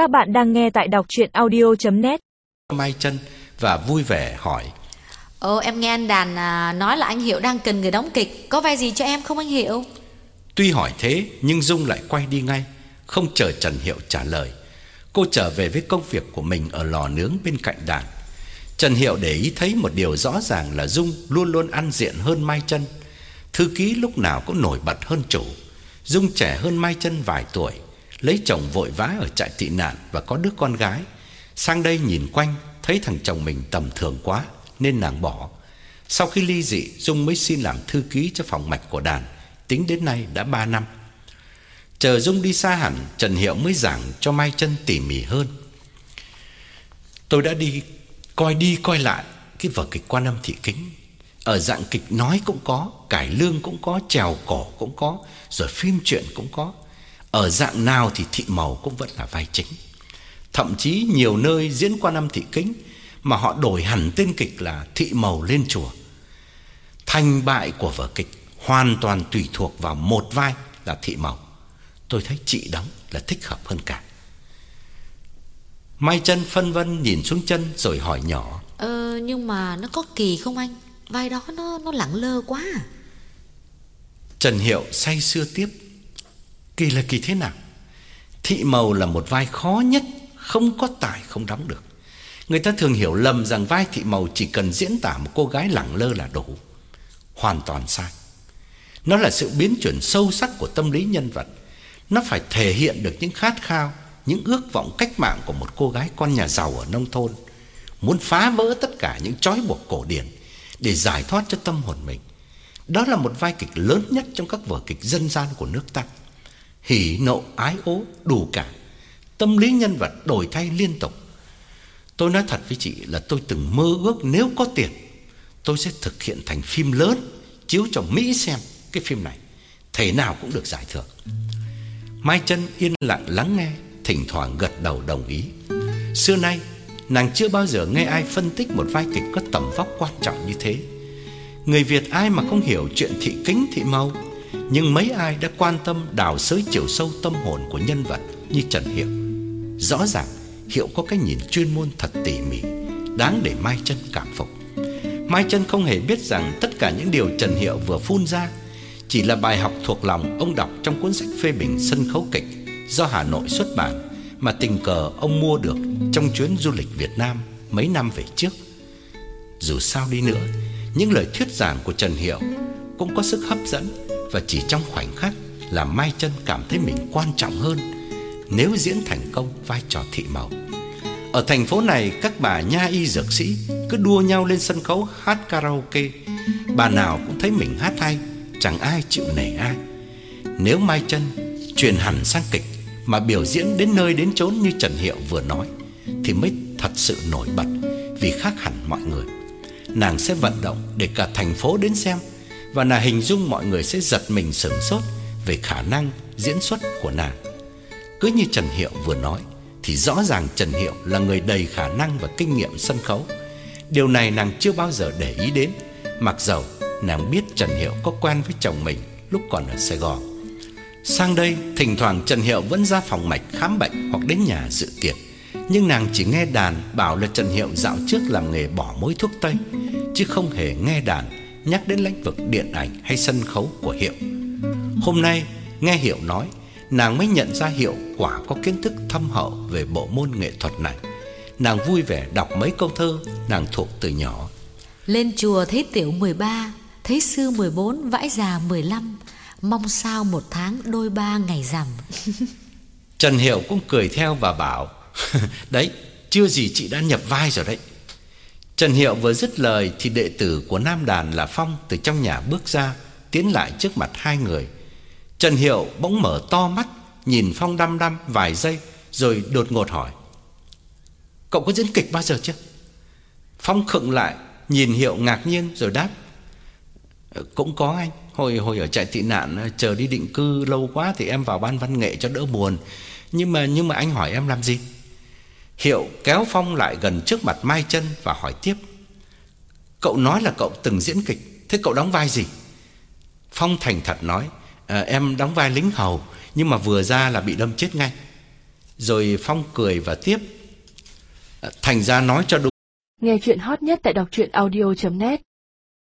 Các bạn đang nghe tại đọc chuyện audio.net Mai chân và vui vẻ hỏi. Ồ em nghe anh Đàn à, nói là anh Hiệu đang cần người đóng kịch. Có vai gì cho em không anh Hiệu? Tuy hỏi thế nhưng Dung lại quay đi ngay Không chờ Trần Hiệu trả lời. Cô trở về với công việc của mình ở lò nướng bên cạnh đàn. Trần Hiệu để ý thấy một điều rõ ràng là Dung luôn luôn ăn diện hơn Mai chân. Thư ký lúc nào cũng nổi bật hơn chủ. Dung trẻ hơn Mai chân vài tuổi Lấy chồng vội vã ở trại tị nạn và có đứa con gái. Sang đây nhìn quanh, Thấy thằng chồng mình tầm thường quá, Nên nàng bỏ. Sau khi ly dị, Dung mới xin làm thư ký cho phòng mạch của đàn, Tính đến nay đã 3 năm. Chờ Dung đi xa hẳn, Trần Hiệu mới giảng cho Mai chân tỉ mỉ hơn. Tôi đã đi, Coi đi coi lại Cái vở kịch quan âm thị kính. Ở dạng kịch nói cũng có, Cải lương cũng có Trèo cổ cũng có, Rồi phim truyện cũng có. Ở dạng nào thì thị màu cũng vẫn là vai chính. Thậm chí nhiều nơi diễn quan âm thị kính Mà họ đổi hẳn tên kịch là thị màu lên chùa. Thành bại của vở kịch Hoàn toàn tùy thuộc vào một vai là thị màu. Tôi thấy chị đóng là thích hợp hơn cả. Mai chân phân vân nhìn xuống chân rồi hỏi nhỏ. Ờ nhưng mà nó có kỳ không anh? Vai đó nó nó lẳng lơ quá à. Trần Hiệu say sưa tiếp Kỳ là kỳ thế nào? Thị màu là một vai khó nhất, Không có tài, không đóng được. Người ta thường hiểu lầm rằng vai thị màu Chỉ cần diễn tả một cô gái lẳng lơ là đủ, Hoàn toàn sai. Nó là sự biến chuyển sâu sắc của tâm lý nhân vật. Nó phải thể hiện được những khát khao, Những ước vọng cách mạng của một cô gái con nhà giàu ở nông thôn, Muốn phá vỡ tất cả những trói buộc cổ điển Để giải thoát cho tâm hồn mình. Đó là một vai kịch lớn nhất trong các vở kịch dân gian của nước ta. Hỉ nộ ái ố, đủ cả. Tâm lý nhân vật đổi thay liên tục. Tôi nói thật với chị là tôi từng mơ ước nếu có tiền, Tôi sẽ thực hiện thành phim lớn, Chiếu cho Mỹ xem cái phim này. Thể nào cũng được giải thưởng. Mai chân yên lặng lắng nghe, Thỉnh thoảng gật đầu đồng ý. Xưa nay, Nàng chưa bao giờ nghe ai phân tích một vai kịch có tầm vóc quan trọng như thế. Người Việt ai mà không hiểu chuyện thị kính, thị màu nhưng mấy ai đã quan tâm đào sới chiều sâu tâm hồn của nhân vật như Trần Hiệu? Rõ ràng, Hiệu có cái nhìn chuyên môn thật tỉ mỉ, Đáng để Mai chân cảm phục. Mai chân không hề biết rằng Tất cả những điều Trần Hiệu vừa phun ra Chỉ là bài học thuộc lòng ông đọc trong cuốn sách phê bình sân khấu kịch Do Hà Nội xuất bản Mà tình cờ ông mua được Trong chuyến du lịch Việt Nam mấy năm về trước. Dù sao đi nữa, Những lời thuyết giảng của Trần Hiệu Cũng có sức hấp dẫn. Và chỉ trong khoảnh khắc là Mai chân cảm thấy mình quan trọng hơn Nếu diễn thành công vai trò thị màu Ở thành phố này, Các bà nha y dược sĩ Cứ đua nhau lên sân khấu hát karaoke. Bà nào cũng thấy mình hát hay, Chẳng ai chịu nể ai. Nếu Mai chân chuyển hẳn sang kịch Mà biểu diễn đến nơi đến chốn như Trần Hiệu vừa nói, Thì mới thật sự nổi bật Vì khác hẳn mọi người. Nàng sẽ vận động để cả thành phố đến xem và nàng hình dung mọi người sẽ giật mình sửng sốt Về khả năng diễn xuất của nàng. Cứ như Trần Hiệu vừa nói, Thì rõ ràng Trần Hiệu là người đầy khả năng và kinh nghiệm sân khấu. Điều này nàng chưa bao giờ để ý đến, Mặc dầu nàng biết Trần Hiệu có quen với chồng mình lúc còn ở Sài Gòn. Sang đây, thỉnh thoảng Trần Hiệu vẫn ra phòng mạch khám bệnh hoặc đến nhà dự tiệc. Nhưng nàng chỉ nghe đàn bảo là Trần Hiệu dạo trước làm nghề bỏ mối thuốc Tây, Chứ không hề nghe đàn nhắc đến lĩnh vực điện ảnh hay sân khấu của Hiệu. Hôm nay nghe Hiệu nói Nàng mới nhận ra Hiệu quả có kiến thức thâm hậu về bộ môn nghệ thuật này. Nàng vui vẻ đọc mấy câu thơ nàng thuộc từ nhỏ. Lên chùa thấy tiểu 13 Thấy sư 14 vãi già 15 Mong sao một tháng đôi ba ngày rằm. Trần Hiệu cũng cười theo và bảo Đấy chưa gì chị đã nhập vai rồi đấy Trần Hiệu vừa dứt lời Thì đệ tử của Nam Đàn là Phong Từ trong nhà bước ra, Tiến lại trước mặt hai người Trần Hiệu bỗng mở to mắt, Nhìn Phong đăm đăm vài giây, Rồi đột ngột hỏi, Cậu có diễn kịch bao giờ chưa Phong khựng lại, Nhìn Hiệu ngạc nhiên rồi đáp, Cũng có anh, Hồi hồi ở trại tị nạn, chờ đi định cư lâu quá thì em vào ban văn nghệ cho đỡ buồn. Nhưng mà nhưng mà anh hỏi em làm gì? Hiệu kéo Phong lại gần trước mặt Mai Chân và hỏi tiếp. Cậu nói là cậu từng diễn kịch, thế cậu đóng vai gì? Phong thành thật nói, à, em đóng vai lính hầu nhưng mà vừa ra là bị đâm chết ngay. Rồi Phong cười và tiếp. Ờ, thành ra nói cho đúng. Nghe chuyện hot nhất tại đọc truyện audio.net